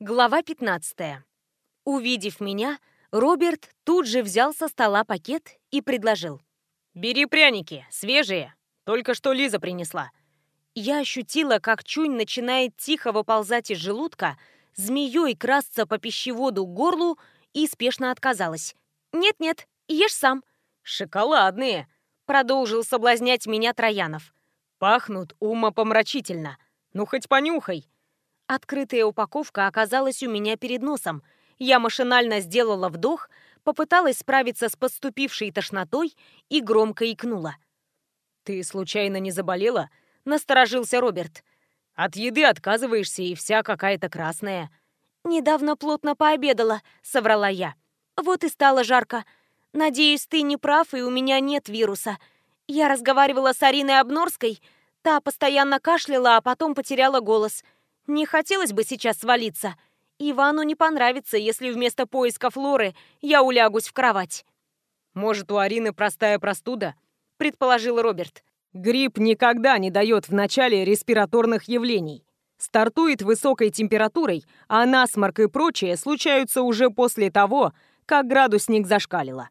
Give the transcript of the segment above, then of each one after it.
Глава 15. Увидев меня, Роберт тут же взял со стола пакет и предложил. «Бери пряники, свежие. Только что Лиза принесла». Я ощутила, как чунь начинает тихо выползать из желудка, змеей красться по пищеводу к горлу и спешно отказалась. «Нет-нет, ешь сам». «Шоколадные», — продолжил соблазнять меня Троянов. «Пахнут умопомрачительно. Ну, хоть понюхай». Открытая упаковка оказалась у меня перед носом. Я машинально сделала вдох, попыталась справиться с подступившей тошнотой и громко икнула. «Ты случайно не заболела?» — насторожился Роберт. «От еды отказываешься, и вся какая-то красная». «Недавно плотно пообедала», — соврала я. «Вот и стало жарко. Надеюсь, ты не прав, и у меня нет вируса. Я разговаривала с Ариной Обнорской. Та постоянно кашляла, а потом потеряла голос». Не хотелось бы сейчас свалиться. Ивану не понравится, если вместо поиска Флоры я улягусь в кровать. «Может, у Арины простая простуда?» – предположил Роберт. «Грипп никогда не дает в начале респираторных явлений. Стартует высокой температурой, а насморк и прочее случаются уже после того, как градусник зашкалило.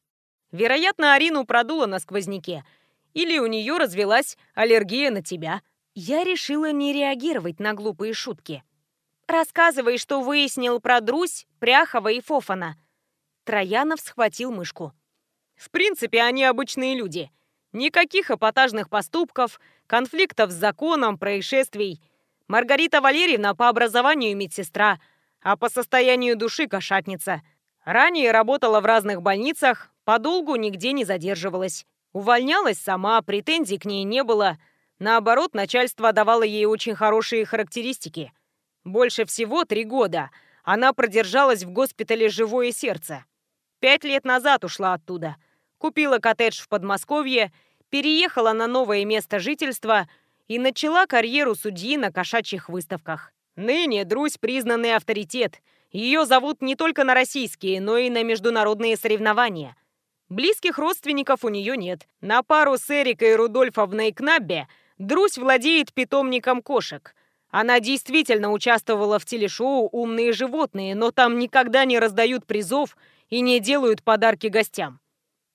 Вероятно, Арину продуло на сквозняке. Или у нее развелась аллергия на тебя. Я решила не реагировать на глупые шутки. «Рассказывай, что выяснил про Друсь, Пряхова и Фофана». Троянов схватил мышку. «В принципе, они обычные люди. Никаких эпатажных поступков, конфликтов с законом, происшествий. Маргарита Валерьевна по образованию медсестра, а по состоянию души кошатница. Ранее работала в разных больницах, подолгу нигде не задерживалась. Увольнялась сама, претензий к ней не было». Наоборот, начальство давало ей очень хорошие характеристики. Больше всего три года она продержалась в госпитале «Живое сердце». Пять лет назад ушла оттуда. Купила коттедж в Подмосковье, переехала на новое место жительства и начала карьеру судьи на кошачьих выставках. Ныне Друзь признанный авторитет. Ее зовут не только на российские, но и на международные соревнования. Близких родственников у нее нет. На пару с Эрикой Рудольфовной Кнаббе – Друсь владеет питомником кошек. Она действительно участвовала в телешоу «Умные животные», но там никогда не раздают призов и не делают подарки гостям.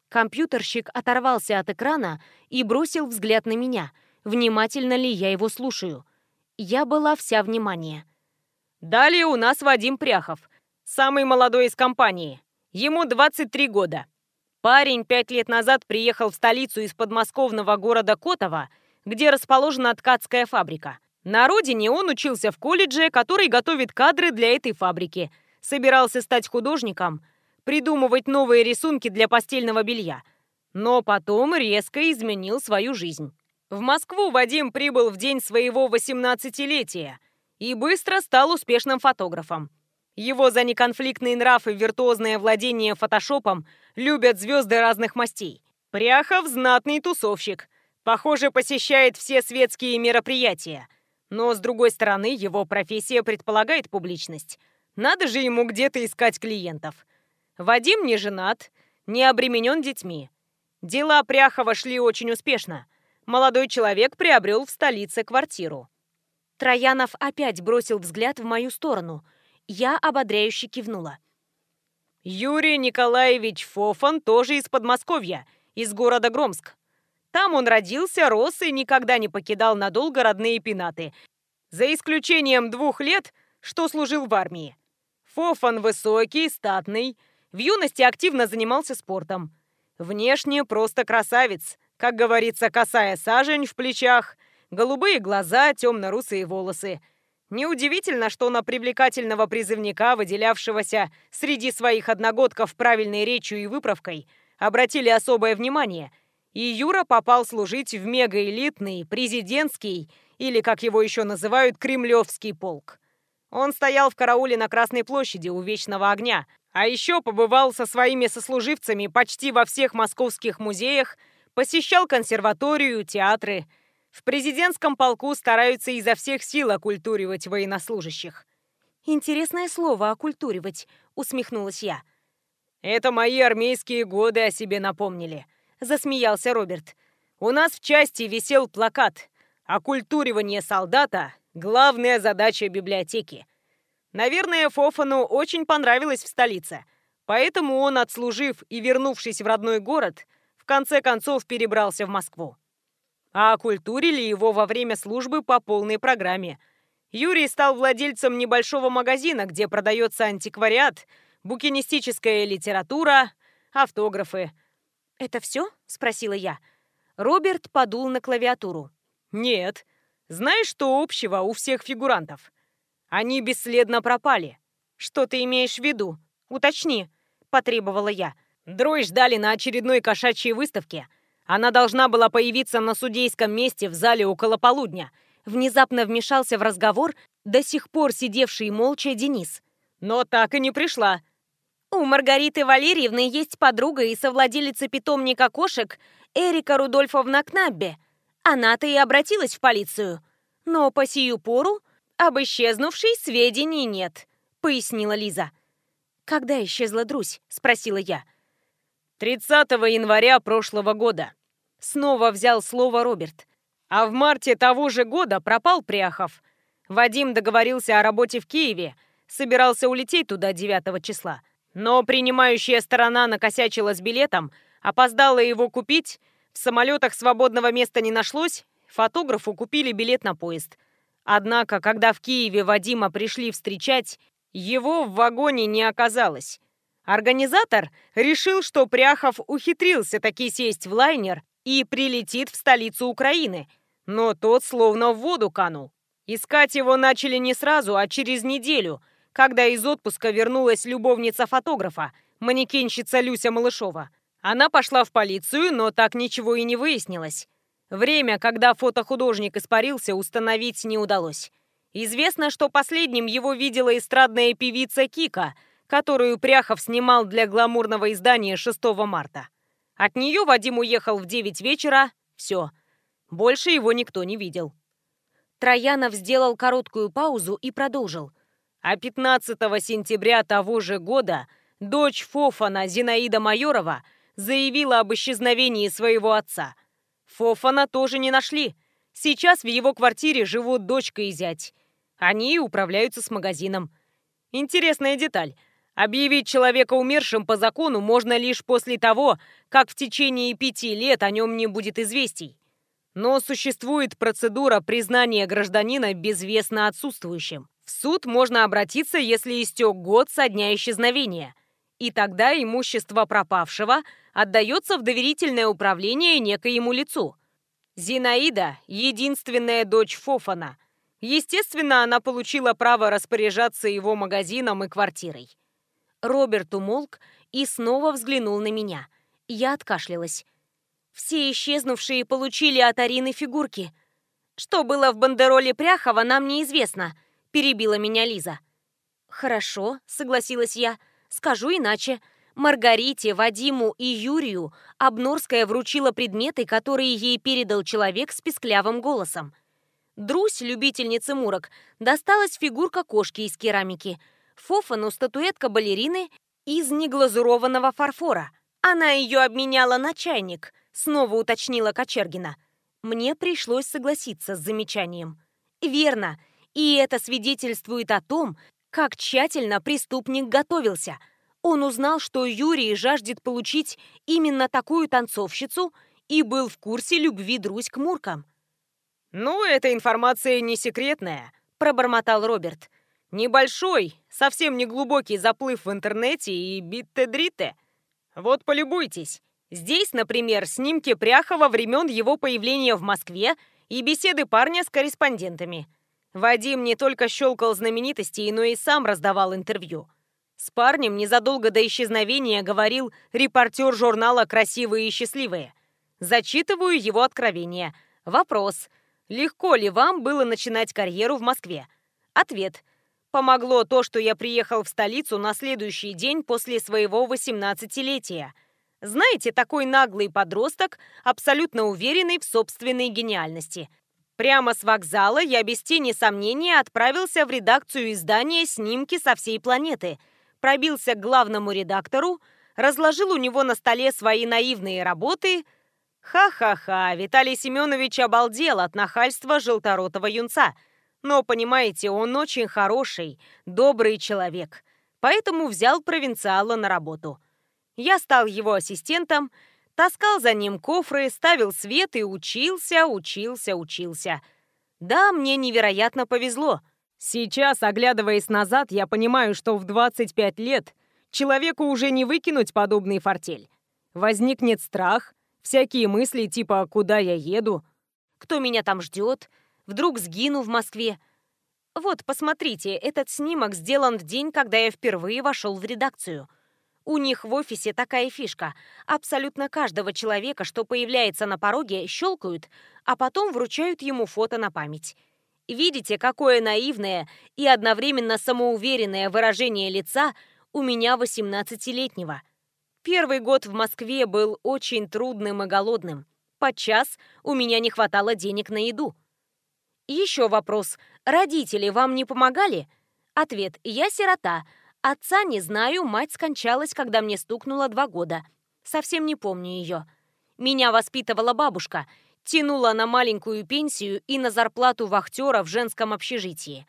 Компьютерщик оторвался от экрана и бросил взгляд на меня. Внимательно ли я его слушаю? Я была вся внимание. Далее у нас Вадим Пряхов, самый молодой из компании. Ему 23 года. Парень пять лет назад приехал в столицу из подмосковного города Котово где расположена ткацкая фабрика. На родине он учился в колледже, который готовит кадры для этой фабрики. Собирался стать художником, придумывать новые рисунки для постельного белья. Но потом резко изменил свою жизнь. В Москву Вадим прибыл в день своего 18-летия и быстро стал успешным фотографом. Его за неконфликтный нрав и виртуозное владение фотошопом любят звезды разных мастей. Пряхов – знатный тусовщик. Похоже, посещает все светские мероприятия. Но, с другой стороны, его профессия предполагает публичность. Надо же ему где-то искать клиентов. Вадим не женат, не обременен детьми. Дела Пряхова шли очень успешно. Молодой человек приобрел в столице квартиру. Троянов опять бросил взгляд в мою сторону. Я ободряюще кивнула. Юрий Николаевич Фофан тоже из Подмосковья, из города Громск. Там он родился, рос и никогда не покидал надолго родные пенаты. За исключением двух лет, что служил в армии. Фофан высокий, статный, в юности активно занимался спортом. Внешне просто красавец, как говорится, косая сажень в плечах, голубые глаза, темно-русые волосы. Неудивительно, что на привлекательного призывника, выделявшегося среди своих одногодков правильной речью и выправкой, обратили особое внимание – и Юра попал служить в мегаэлитный президентский, или, как его еще называют, кремлевский полк. Он стоял в карауле на Красной площади у Вечного огня, а еще побывал со своими сослуживцами почти во всех московских музеях, посещал консерваторию, театры. В президентском полку стараются изо всех сил окультуривать военнослужащих. «Интересное слово «окультуривать», — усмехнулась я. «Это мои армейские годы о себе напомнили», засмеялся Роберт. «У нас в части висел плакат «Окультуривание солдата – главная задача библиотеки». Наверное, Фофану очень понравилось в столице. Поэтому он, отслужив и вернувшись в родной город, в конце концов перебрался в Москву. А окультурили его во время службы по полной программе. Юрий стал владельцем небольшого магазина, где продается антиквариат, букинистическая литература, автографы. «Это все?» — спросила я. Роберт подул на клавиатуру. «Нет. Знаешь, что общего у всех фигурантов? Они бесследно пропали». «Что ты имеешь в виду? Уточни», — потребовала я. Дрой ждали на очередной кошачьей выставке. Она должна была появиться на судейском месте в зале около полудня. Внезапно вмешался в разговор до сих пор сидевший молча Денис. Но так и не пришла. У Маргариты Валерьевны есть подруга и совладелица питомника кошек Эрика Рудольфовна Кнаббе. Она-то и обратилась в полицию. Но по сию пору об исчезнувшей сведений нет, пояснила Лиза. «Когда исчезла Друсь?» – спросила я. 30 января прошлого года. Снова взял слово Роберт. А в марте того же года пропал Пряхов. Вадим договорился о работе в Киеве, собирался улететь туда 9 числа. Но принимающая сторона накосячила с билетом, опоздала его купить, в самолетах свободного места не нашлось, фотографу купили билет на поезд. Однако, когда в Киеве Вадима пришли встречать, его в вагоне не оказалось. Организатор решил, что Пряхов ухитрился таки сесть в лайнер и прилетит в столицу Украины, но тот словно в воду канул. Искать его начали не сразу, а через неделю, когда из отпуска вернулась любовница фотографа, манекенщица Люся Малышова. Она пошла в полицию, но так ничего и не выяснилось. Время, когда фотохудожник испарился, установить не удалось. Известно, что последним его видела эстрадная певица Кика, которую Пряхов снимал для гламурного издания 6 марта. От нее Вадим уехал в 9 вечера. Все. Больше его никто не видел. Троянов сделал короткую паузу и продолжил. А 15 сентября того же года дочь Фофана Зинаида Майорова заявила об исчезновении своего отца. Фофана тоже не нашли. Сейчас в его квартире живут дочка и зять. Они управляются с магазином. Интересная деталь. Объявить человека умершим по закону можно лишь после того, как в течение пяти лет о нем не будет известий. Но существует процедура признания гражданина безвестно отсутствующим. Суд можно обратиться, если истек год со дня исчезновения. И тогда имущество пропавшего отдается в доверительное управление некоему лицу. Зинаида – единственная дочь Фофана, Естественно, она получила право распоряжаться его магазином и квартирой. Роберт умолк и снова взглянул на меня. Я откашлялась. Все исчезнувшие получили от Арины фигурки. Что было в бандероле Пряхова, нам неизвестно, перебила меня Лиза. Хорошо, согласилась я. Скажу иначе. Маргарите, Вадиму и Юрию Обнорская вручила предметы, которые ей передал человек с песклявым голосом. Друсь, любительнице мурок, досталась фигурка кошки из керамики. Фофану статуэтка балерины из неглазурованного фарфора. Она ее обменяла на чайник, снова уточнила Кочергина. Мне пришлось согласиться с замечанием. Верно, и это свидетельствует о том, как тщательно преступник готовился. Он узнал, что Юрий жаждет получить именно такую танцовщицу и был в курсе любви Друзь к муркам. «Ну, эта информация не секретная», – пробормотал Роберт. «Небольшой, совсем не глубокий заплыв в интернете и битте-дрите. Вот полюбуйтесь. Здесь, например, снимки Пряхова времен его появления в Москве и беседы парня с корреспондентами. Вадим не только щелкал знаменитостей, но и сам раздавал интервью. С парнем незадолго до исчезновения говорил репортер журнала «Красивые и счастливые». Зачитываю его откровения. Вопрос – Легко ли вам было начинать карьеру в Москве? Ответ. Помогло то, что я приехал в столицу на следующий день после своего 18-летия. Знаете, такой наглый подросток, абсолютно уверенный в собственной гениальности. Прямо с вокзала я без тени сомнения отправился в редакцию издания «Снимки со всей планеты», пробился к главному редактору, разложил у него на столе свои наивные работы – Ха-ха-ха, Виталий Семенович обалдел от нахальства желторотого юнца. Но, понимаете, он очень хороший, добрый человек, поэтому взял провинциала на работу. Я стал его ассистентом, таскал за ним кофры, ставил свет и учился, учился, учился. Да, мне невероятно повезло. Сейчас, оглядываясь назад, я понимаю, что в 25 лет человеку уже не выкинуть подобный фортель. Возникнет страх, всякие мысли типа «куда я еду?», «кто меня там ждет?», «вдруг сгину в Москве?». Вот, посмотрите, этот снимок сделан в день, когда я впервые вошел в редакцию – у них в офисе такая фишка. Абсолютно каждого человека, что появляется на пороге, щелкают, а потом вручают ему фото на память. Видите, какое наивное и одновременно самоуверенное выражение лица у меня 18-летнего. Первый год в Москве был очень трудным и голодным. Подчас у меня не хватало денег на еду. Еще вопрос. Родители вам не помогали? Ответ. Я сирота, Отца не знаю, мать скончалась, когда мне стукнуло два года. Совсем не помню ее. Меня воспитывала бабушка, тянула на маленькую пенсию и на зарплату вахтера в женском общежитии.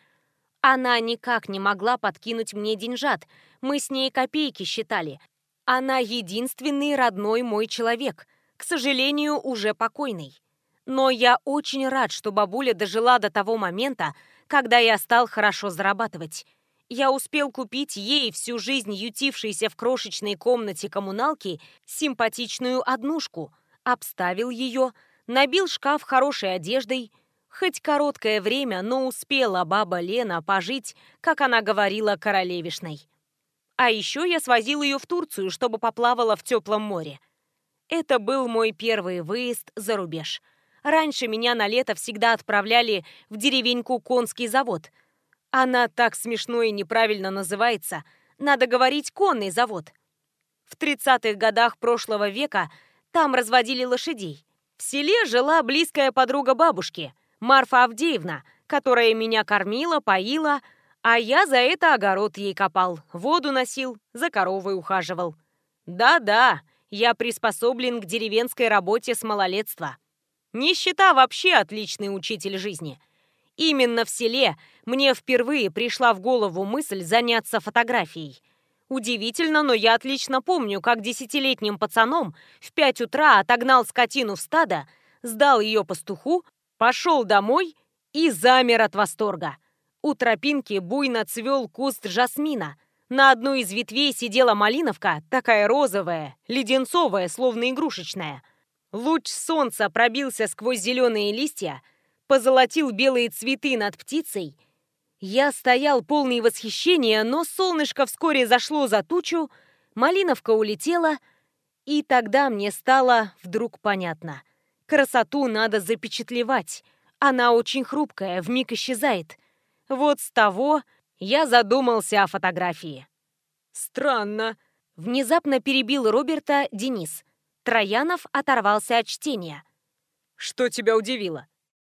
Она никак не могла подкинуть мне деньжат, мы с ней копейки считали. Она единственный родной мой человек, к сожалению, уже покойный. Но я очень рад, что бабуля дожила до того момента, когда я стал хорошо зарабатывать я успел купить ей, всю жизнь ютившейся в крошечной комнате коммуналки, симпатичную однушку, обставил ее, набил шкаф хорошей одеждой. Хоть короткое время, но успела баба Лена пожить, как она говорила, королевишной. А еще я свозил ее в Турцию, чтобы поплавала в теплом море. Это был мой первый выезд за рубеж. Раньше меня на лето всегда отправляли в деревеньку Конский завод – она так смешно и неправильно называется. Надо говорить «конный завод». В 30-х годах прошлого века там разводили лошадей. В селе жила близкая подруга бабушки, Марфа Авдеевна, которая меня кормила, поила, а я за это огород ей копал, воду носил, за коровой ухаживал. Да-да, я приспособлен к деревенской работе с малолетства. Нищета вообще отличный учитель жизни – Именно в селе мне впервые пришла в голову мысль заняться фотографией. Удивительно, но я отлично помню, как десятилетним пацаном в пять утра отогнал скотину в стадо, сдал ее пастуху, пошел домой и замер от восторга. У тропинки буйно цвел куст жасмина. На одной из ветвей сидела малиновка, такая розовая, леденцовая, словно игрушечная. Луч солнца пробился сквозь зеленые листья, позолотил белые цветы над птицей, я стоял полный восхищения, но солнышко вскоре зашло за тучу, малиновка улетела, и тогда мне стало вдруг понятно. Красоту надо запечатлевать, она очень хрупкая, вмиг исчезает. Вот с того я задумался о фотографии. «Странно», — внезапно перебил Роберта Денис. Троянов оторвался от чтения. «Что тебя удивило?»